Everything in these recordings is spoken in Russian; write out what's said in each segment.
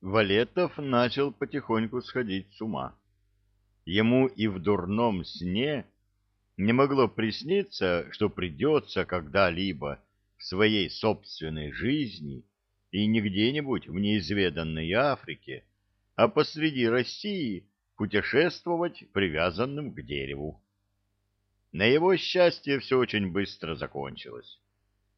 Валетов начал потихоньку сходить с ума. Ему и в дурном сне не могло присниться, что придется когда-либо в своей собственной жизни и не где-нибудь в неизведанной Африке, а посреди России путешествовать привязанным к дереву. На его счастье все очень быстро закончилось.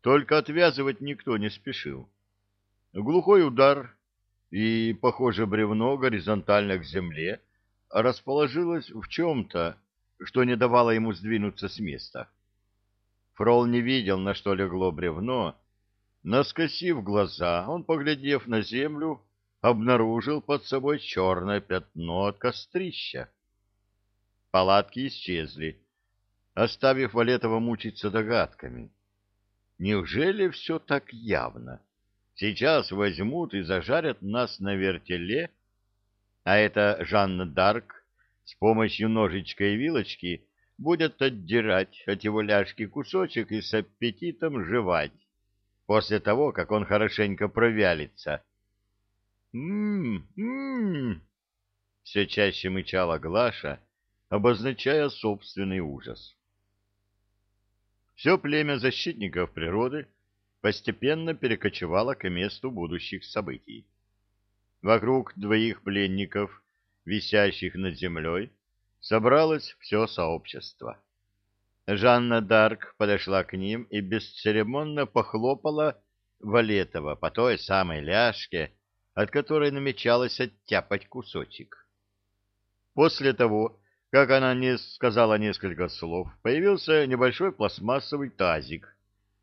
Только отвязывать никто не спешил. Глухой удар, и, похоже, бревно горизонтально к земле расположилось в чем-то, что не давало ему сдвинуться с места. Фрол не видел, на что легло бревно, но, скосив глаза, он, поглядев на землю, обнаружил под собой черное пятно от кострища. Палатки исчезли, оставив Валетова мучиться догадками. Неужели все так явно? Сейчас возьмут и зажарят нас на вертеле, а это Жанна Дарк с помощью ножичка и вилочки будет отдирать от его ляжки кусочек и с аппетитом жевать, после того, как он хорошенько провялится. «М-м-м!» все чаще мычала Глаша, обозначая собственный ужас. Все племя защитников природы постепенно перекочевало к месту будущих событий. Вокруг двоих пленников, висящих над землей, собралось все сообщество. Жанна Дарк подошла к ним и бесцеремонно похлопала Валетова по той самой ляжке, от которой намечалось оттяпать кусочек. После того, как она не сказала несколько слов, появился небольшой пластмассовый тазик,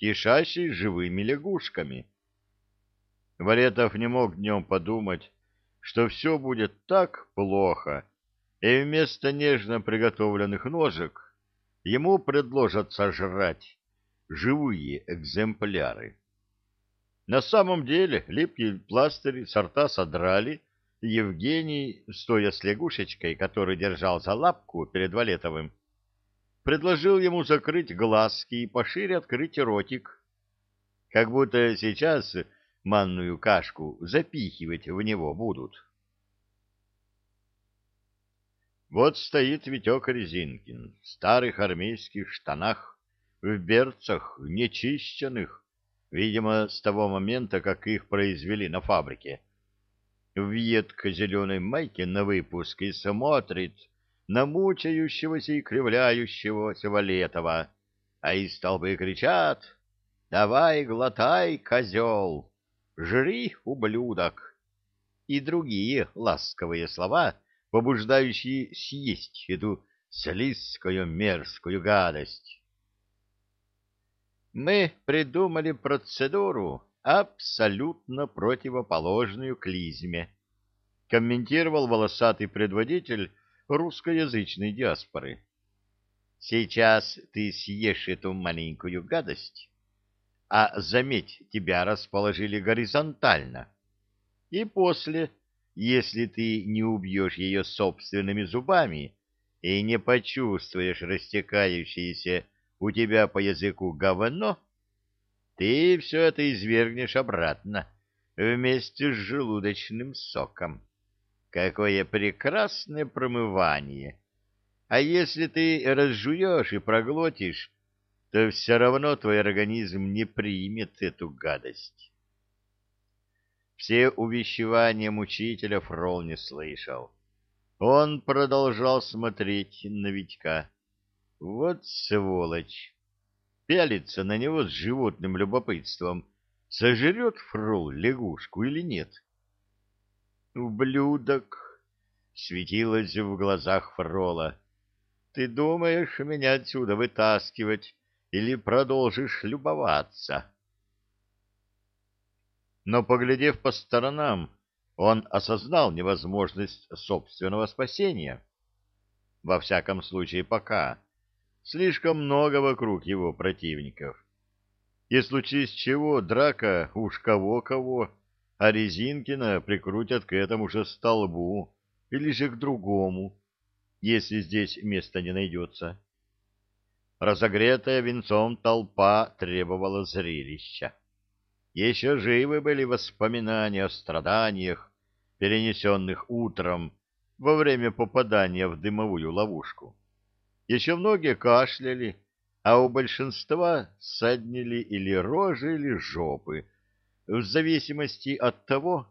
кишащий живыми лягушками. Валетов не мог днем подумать, что все будет так плохо, и вместо нежно приготовленных ножек ему предложат сожрать живые экземпляры. На самом деле липкий пластырь сорта содрали, и Евгений, стоя с лягушечкой, который держал за лапку перед Валетовым, предложил ему закрыть глазки и пошире открыть ротик, как будто сейчас манную кашку запихивать в него будут. Вот стоит Витек Резинкин в старых армейских штанах, в берцах нечищенных, видимо, с того момента, как их произвели на фабрике. В едко-зеленой майке на выпуск и смотрит на мучающегося и кривляющегося Валетова, а из толпы кричат «Давай, глотай, козел! Жри, ублюдок!» и другие ласковые слова — побуждающие съесть эту слизкую мерзкую гадость. Мы придумали процедуру, абсолютно противоположную клизме, комментировал волосатый предводитель русскоязычной диаспоры. Сейчас ты съешь эту маленькую гадость, а, заметь, тебя расположили горизонтально, и после если ты не убьешь ее собственными зубами и не почувствуешь растекающееся у тебя по языку говно, ты все это извергнешь обратно вместе с желудочным соком. Какое прекрасное промывание! А если ты разжуешь и проглотишь, то все равно твой организм не примет эту гадость. Все увещевания мучителя Фрол не слышал. Он продолжал смотреть на Витька. Вот сволочь! Пялится на него с животным любопытством. Сожрет Фрол лягушку или нет? «Ублюдок!» — светилось в глазах Фрола. «Ты думаешь меня отсюда вытаскивать или продолжишь любоваться?» но, поглядев по сторонам, он осознал невозможность собственного спасения. Во всяком случае, пока. Слишком много вокруг его противников. И случись чего, драка уж кого-кого, а Резинкина прикрутят к этому же столбу или же к другому, если здесь места не найдется. Разогретая венцом толпа требовала зрелища. Еще живы были воспоминания о страданиях перенесенных утром во время попадания в дымовую ловушку. Еще многие кашляли, а у большинства саднили или рожи, или жопы, в зависимости от того,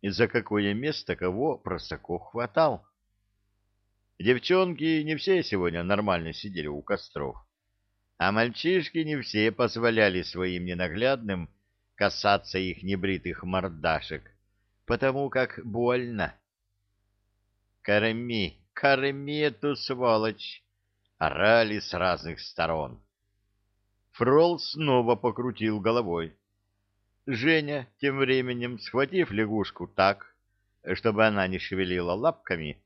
за какое место кого просоко хватал. Девчонки не все сегодня нормально сидели у костров, а мальчишки не все позволяли своим ненаглядным касаться их небритых мордашек, потому как больно. «Корми, корми эту сволочь!» — орали с разных сторон. Фрол снова покрутил головой. Женя, тем временем, схватив лягушку так, чтобы она не шевелила лапками,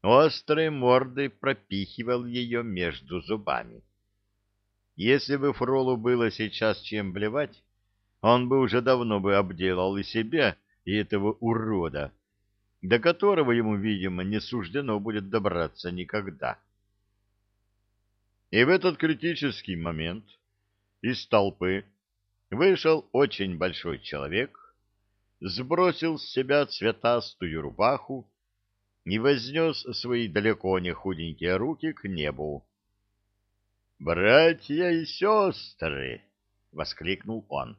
острой мордой пропихивал ее между зубами. Если бы Фролу было сейчас чем блевать, он бы уже давно бы обделал и себя, и этого урода, до которого ему, видимо, не суждено будет добраться никогда. И в этот критический момент из толпы вышел очень большой человек, сбросил с себя цветастую рубаху и вознес свои далеко не худенькие руки к небу. «Братья и сестры!» — воскликнул он.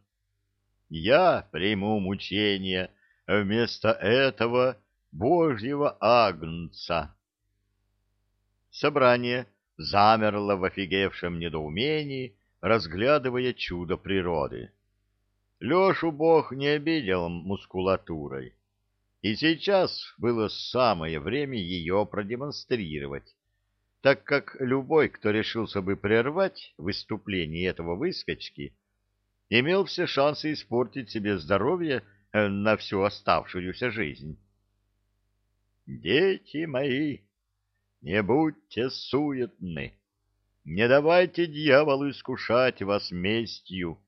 «Я приму мучения вместо этого Божьего Агнца». Собрание замерло в офигевшем недоумении, разглядывая чудо природы. Лешу Бог не обидел мускулатурой, и сейчас было самое время ее продемонстрировать, так как любой, кто решился бы прервать выступление этого выскочки, имел все шансы испортить себе здоровье э, на всю оставшуюся жизнь. «Дети мои, не будьте суетны!» Не давайте дьяволу искушать вас местью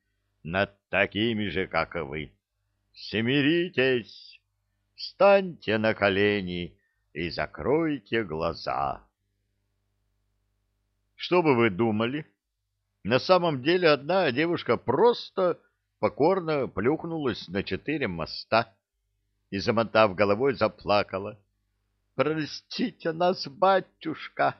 над такими же, как и вы. Смиритесь, встаньте на колени и закройте глаза. Что бы вы думали? На самом деле одна девушка просто покорно плюхнулась на четыре моста и, замотав головой, заплакала. «Простите нас, батюшка!»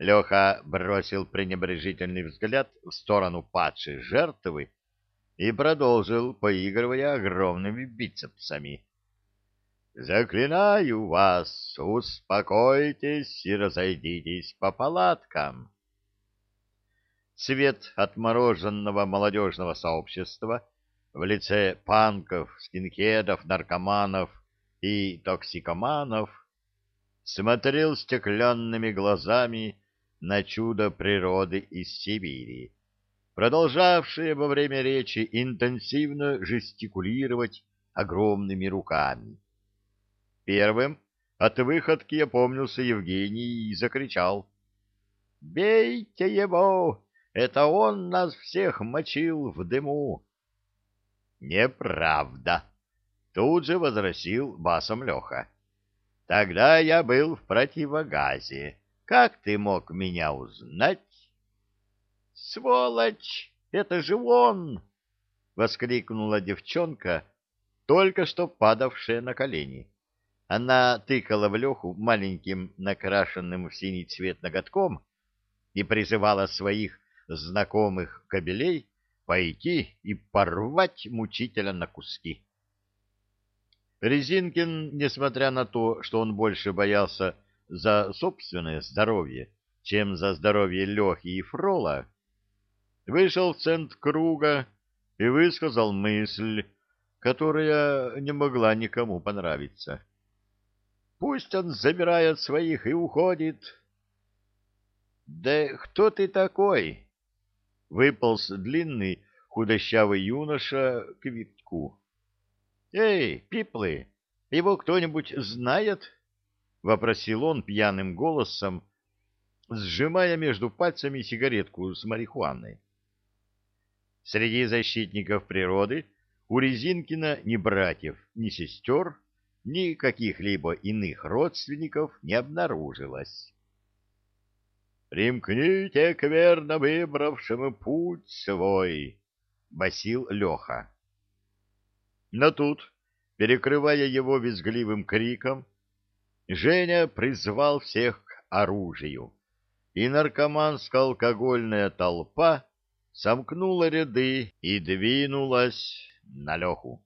Леха бросил пренебрежительный взгляд в сторону падшей жертвы и продолжил, поигрывая огромными бицепсами. «Заклинаю вас, успокойтесь и разойдитесь по палаткам». Свет отмороженного молодежного сообщества в лице панков, скинхедов, наркоманов и токсикоманов смотрел стеклянными глазами на чудо природы из Сибири, продолжавшее во время речи интенсивно жестикулировать огромными руками. Первым от выходки опомнился Евгений и закричал. «Бейте его! Это он нас всех мочил в дыму!» «Неправда!» — тут же возразил басом Леха. «Тогда я был в противогазе. Как ты мог меня узнать? — Сволочь! Это же он! — воскликнула девчонка, только что падавшая на колени. Она тыкала в Леху маленьким накрашенным в синий цвет ноготком и призывала своих знакомых кобелей пойти и порвать мучителя на куски. Резинкин, несмотря на то, что он больше боялся за собственное здоровье, чем за здоровье Лехи и Фрола, вышел в центр круга и высказал мысль, которая не могла никому понравиться. Пусть он забирает своих и уходит. — Да кто ты такой? — выполз длинный худощавый юноша к витку. — Эй, пиплы, его кто-нибудь знает? — вопросил он пьяным голосом, сжимая между пальцами сигаретку с марихуаной. Среди защитников природы у Резинкина ни братьев, ни сестер, ни каких-либо иных родственников не обнаружилось. «Примкните к верно выбравшему путь свой», — басил Леха. Но тут перекрывая его визгливым криком, Женя призвал всех к оружию, и наркоманско-алкогольная толпа сомкнула ряды и двинулась на Леху.